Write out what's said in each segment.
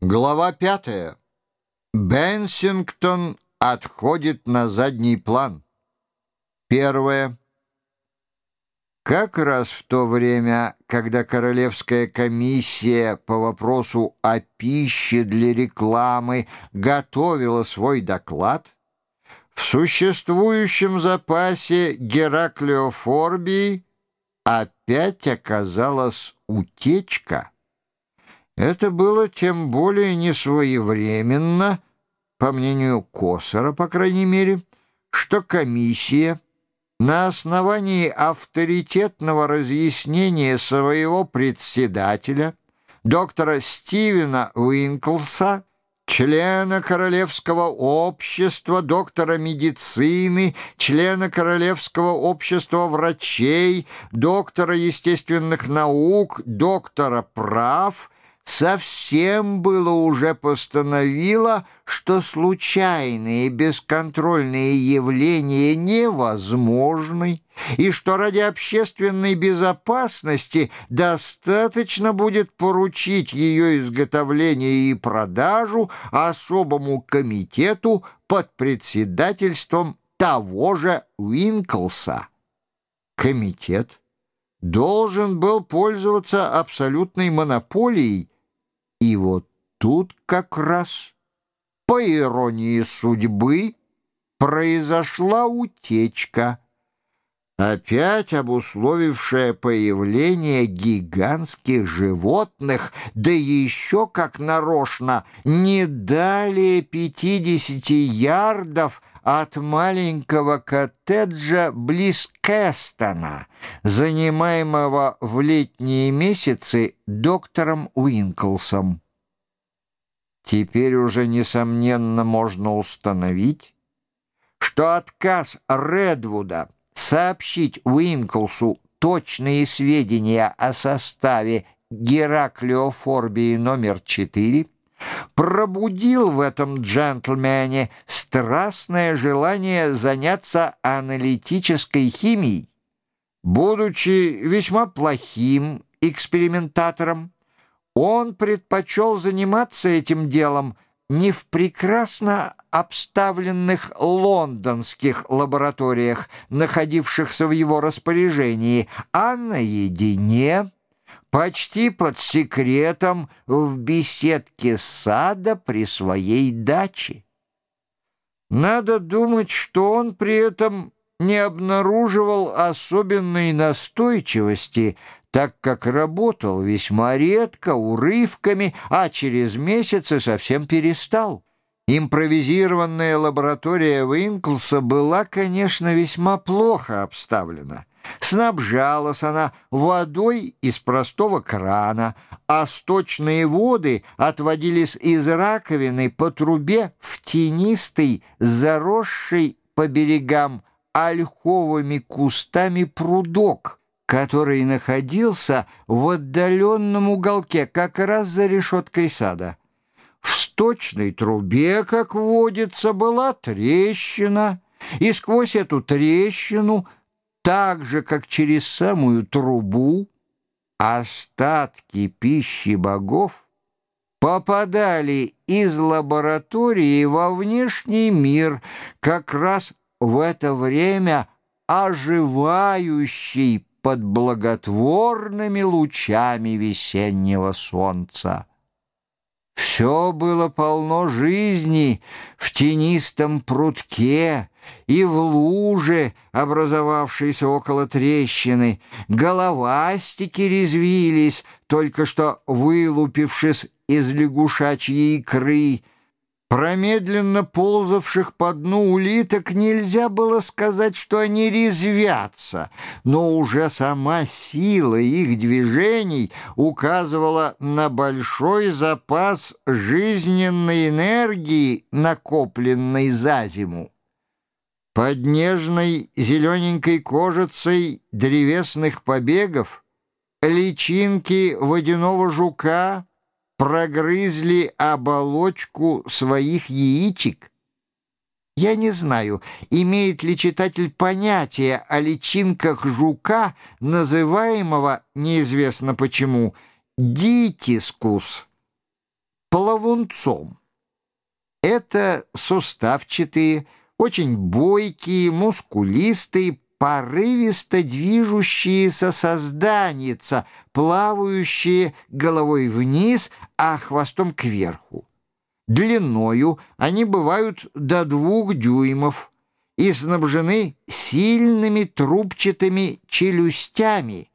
Глава пятая. Бенсингтон отходит на задний план. Первое. Как раз в то время, когда Королевская комиссия по вопросу о пище для рекламы готовила свой доклад, в существующем запасе Гераклеофорбии опять оказалась утечка – это было тем более несвоевременно, по мнению Косора, по крайней мере, что комиссия на основании авторитетного разъяснения своего председателя, доктора Стивена Уинклса, члена Королевского общества, доктора медицины, члена Королевского общества врачей, доктора естественных наук, доктора прав – совсем было уже постановила, что случайные бесконтрольные явления невозможны, и что ради общественной безопасности достаточно будет поручить ее изготовление и продажу особому комитету под председательством того же Уинклса. Комитет должен был пользоваться абсолютной монополией и вот тут как раз, по иронии судьбы, произошла утечка, опять обусловившая появление гигантских животных, да еще как нарочно, не далее пятидесяти ярдов от маленького коттеджа близ Кэстона, занимаемого в летние месяцы доктором Уинклсом. Теперь уже, несомненно, можно установить, что отказ Редвуда сообщить Уинклсу точные сведения о составе Гераклеофорбии номер 4 пробудил в этом джентльмене страстное желание заняться аналитической химией. Будучи весьма плохим экспериментатором, он предпочел заниматься этим делом не в прекрасно обставленных лондонских лабораториях, находившихся в его распоряжении, а наедине почти под секретом в беседке сада при своей даче. Надо думать, что он при этом не обнаруживал особенной настойчивости, так как работал весьма редко, урывками, а через месяцы совсем перестал. Импровизированная лаборатория Винклса была, конечно, весьма плохо обставлена. Снабжалась она водой из простого крана, а сточные воды отводились из раковины по трубе в тенистый, заросший по берегам ольховыми кустами прудок, который находился в отдаленном уголке, как раз за решеткой сада. В сточной трубе, как водится, была трещина, и сквозь эту трещину – так же, как через самую трубу, остатки пищи богов попадали из лаборатории во внешний мир как раз в это время оживающий под благотворными лучами весеннего солнца. Все было полно жизни в тенистом прутке и в луже, образовавшейся около трещины. Головастики резвились, только что вылупившись из лягушачьей икры — про медленно ползавших по дну улиток нельзя было сказать, что они резвятся, но уже сама сила их движений указывала на большой запас жизненной энергии, накопленной за зиму. Под нежной зелененькой кожицей древесных побегов личинки водяного жука — прогрызли оболочку своих яичек. Я не знаю, имеет ли читатель понятие о личинках жука, называемого, неизвестно почему, дитискус. плавунцом. Это суставчатые, очень бойкие, мускулистые, порывисто движущиеся созданица, плавающие головой вниз, а хвостом кверху. Длиною они бывают до двух дюймов и снабжены сильными трубчатыми челюстями,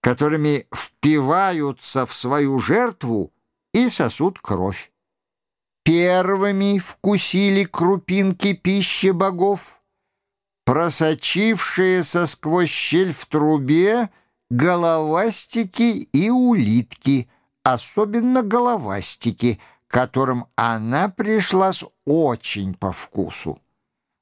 которыми впиваются в свою жертву и сосут кровь. Первыми вкусили крупинки пищи богов, просочившиеся сквозь щель в трубе головастики и улитки, особенно головастики, которым она пришлась очень по вкусу.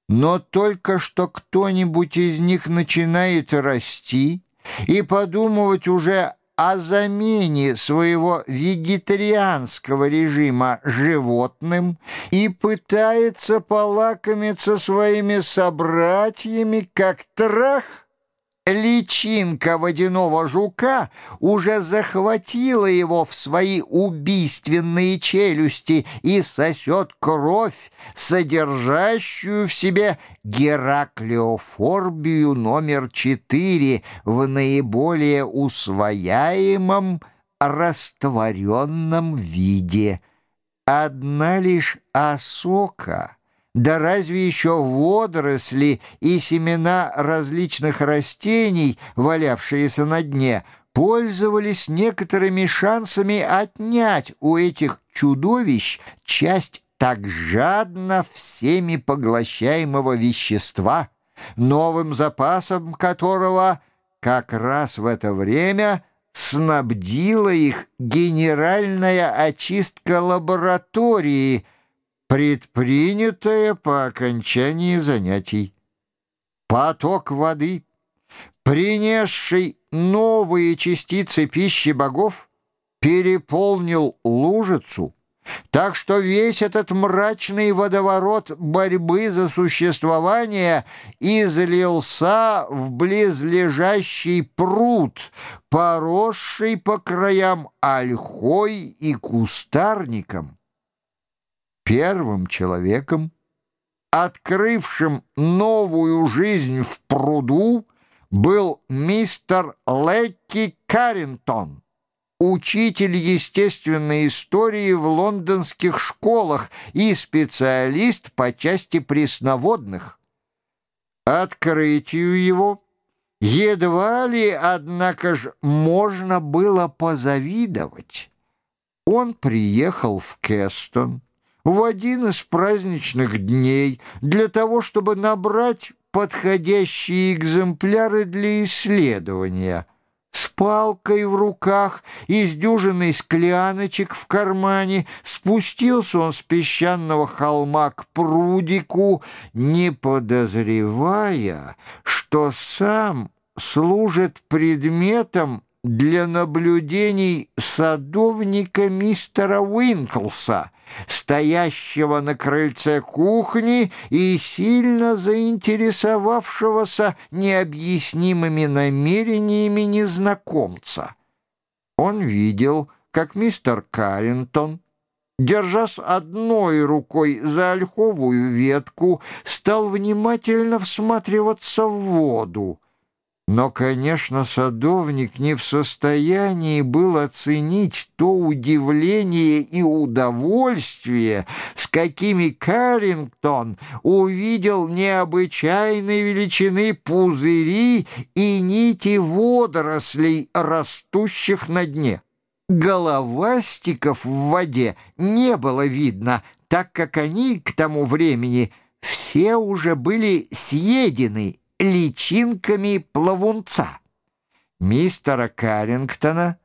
Но только что кто-нибудь из них начинает расти и подумывать уже о замене своего вегетарианского режима животным и пытается полакомиться своими собратьями, как трах Личинка водяного жука уже захватила его в свои убийственные челюсти и сосет кровь, содержащую в себе гераклеофорбию номер четыре в наиболее усвояемом растворенном виде. Одна лишь осока — да разве еще водоросли и семена различных растений, валявшиеся на дне, пользовались некоторыми шансами отнять у этих чудовищ часть так жадно всеми поглощаемого вещества, новым запасом которого как раз в это время снабдила их генеральная очистка лаборатории – предпринятое по окончании занятий. Поток воды, принесший новые частицы пищи богов, переполнил лужицу, так что весь этот мрачный водоворот борьбы за существование излился в близлежащий пруд, поросший по краям ольхой и кустарником первым человеком, открывшим новую жизнь в пруду, был мистер Лекки Каррингтон, учитель естественной истории в лондонских школах и специалист по части пресноводных. Открытию его едва ли, однако ж, можно было позавидовать. Он приехал в Кестон, в один из праздничных дней для того, чтобы набрать подходящие экземпляры для исследования. С палкой в руках и с дюжиной скляночек в кармане спустился он с песчаного холма к прудику, не подозревая, что сам служит предметом для наблюдений садовника мистера Уинклса, стоящего на крыльце кухни и сильно заинтересовавшегося необъяснимыми намерениями незнакомца. Он видел, как мистер Каррингтон, держась одной рукой за ольховую ветку, стал внимательно всматриваться в воду, но, конечно, садовник не в состоянии был оценить то удивление и удовольствие, с какими Каррингтон увидел необычайной величины пузыри и нити водорослей, растущих на дне. Головастиков в воде не было видно, так как они к тому времени все уже были съедены личинками плавунца. Мистера Каррингтона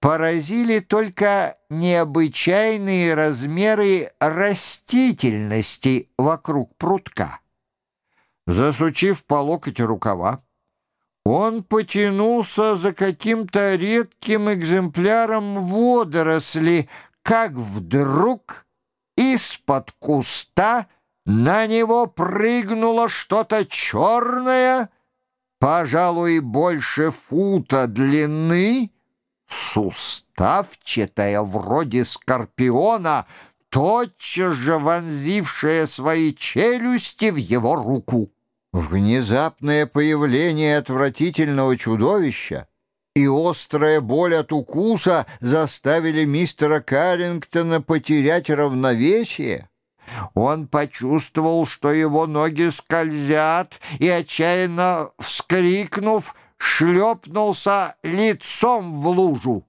поразили только необычайные размеры растительности вокруг прутка. Засучив по локоть рукава, он потянулся за каким-то редким экземпляром водоросли, как вдруг из-под куста — на него прыгнуло что-то черное, пожалуй, больше фута длины, суставчатая, вроде скорпиона, тотчас же вонзившая свои челюсти в его руку. Внезапное появление отвратительного чудовища и острая боль от укуса заставили мистера Каррингтона потерять равновесие. Он почувствовал, что его ноги скользят, и, отчаянно вскрикнув, шлепнулся лицом в лужу.